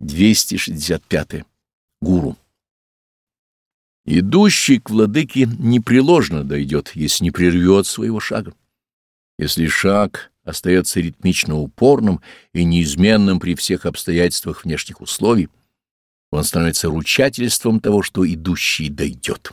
265. Гуру. Идущий к владыке непреложно дойдет, если не прервет своего шага. Если шаг остается ритмично упорным и неизменным при всех обстоятельствах внешних условий, он становится ручательством того, что идущий дойдет.